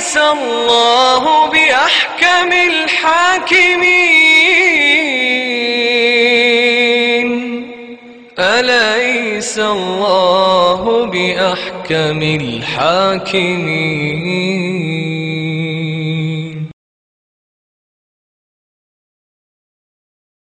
أليس الله بأحكم الحاكمين. أليس الله بأحكم الحاكمين؟